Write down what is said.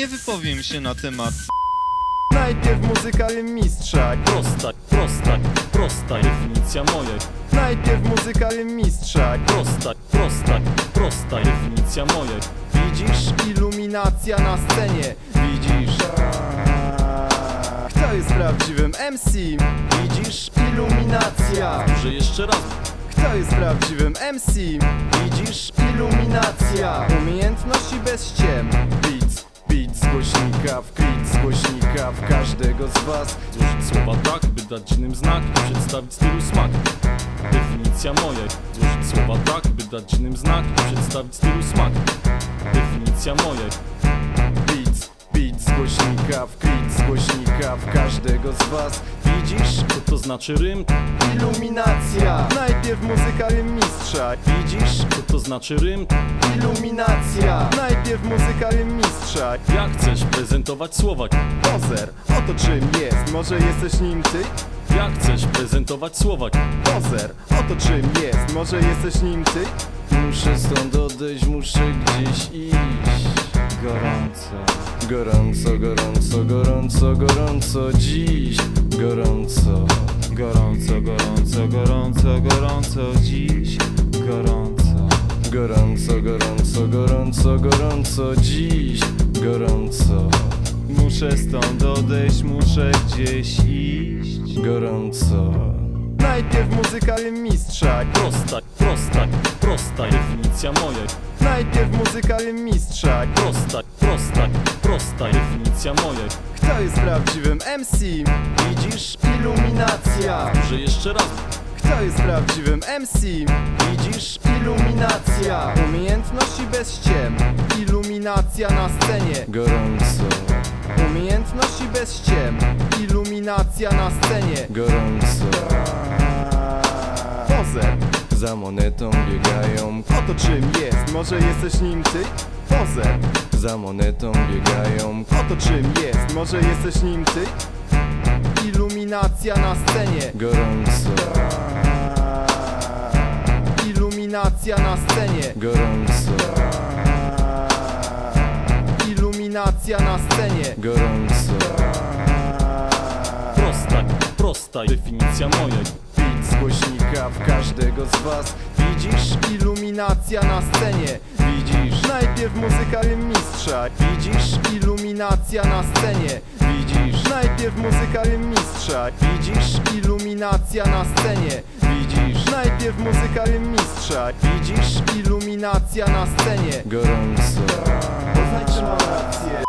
nie wypowiem się na temat. Najpierw muzyka mistrza. Prosta, prosta, prosta definicja moja Najpierw muzyka mistrza. Prosta, prosta, prosta definicja moja Widzisz iluminacja na scenie. Widzisz. Kto jest prawdziwym MC? Widzisz iluminacja. Że jeszcze raz. Kto jest prawdziwym MC? Widzisz iluminacja. Umiejętności bez ściem w klip z głośnika w każdego z was. Złożyć słowa tak, by dać innym znak i przedstawić stylu smak. Definicja moja Złożyć słowa tak, by dać innym znak i przedstawić stylu smak. Definicja moja Beats, beat z głośnika w klip z głośnika w każdego z was Widzisz Co to znaczy rym? iluminacja. Najpierw muzyka mistrza Widzisz Co to znaczy rym? iluminacja. Najpierw muzyka mistrza Jak chcesz prezentować słowa? Pozer, oto czym jest, może jesteś nim ty? Jak chcesz prezentować słowa? Pozer, oto czym jest, może jesteś nim ty? Muszę stąd odejść, muszę gdzieś iść. Gorąco. Gorąco, gorąco, gorąco, gorąco dziś. Gorąco Gorąco, gorąco, gorąco, dziś. Gorąco. Gorąco, gorąco, gorąco, gorąco dziś. Gorąco. Muszę stąd odejść, muszę gdzieś iść. Gorąco. Najpierw muzyka mistrza. Prosta, prosta, prosta definicja moja Najpierw muzyka mistrza. Prosta, prosta, prosta definicja moja Kto jest prawdziwym MC? Widzisz iluminacja. Że jeszcze raz. Kto jest prawdziwym MC? Widzisz iluminacja. Umiejętności bez ściem. Iluminacja na scenie. Gorąco. Umiejętności bez ściem. Iluminacja na scenie. Gorąco. Pozer Za monetą biegają. Oto czym jest, może jesteś nim ty? Pozer Za monetą biegają. Oto czym jest, może jesteś nim ty? Iluminacja na scenie. Gorąco. Iluminacja na scenie. Gorąco. Iluminacja na scenie. Gorąco. Prosta, prosta definicja moja Beat z głośnika w każdego z was. Widzisz? Iluminacja na scenie Najpierw muzyka mistrza. Widzisz iluminacja na scenie. Widzisz. Najpierw muzyka mistrza. Widzisz iluminacja na scenie. Widzisz. Najpierw muzyka mistrza. Widzisz iluminacja na scenie. Gorąco. Poznajcie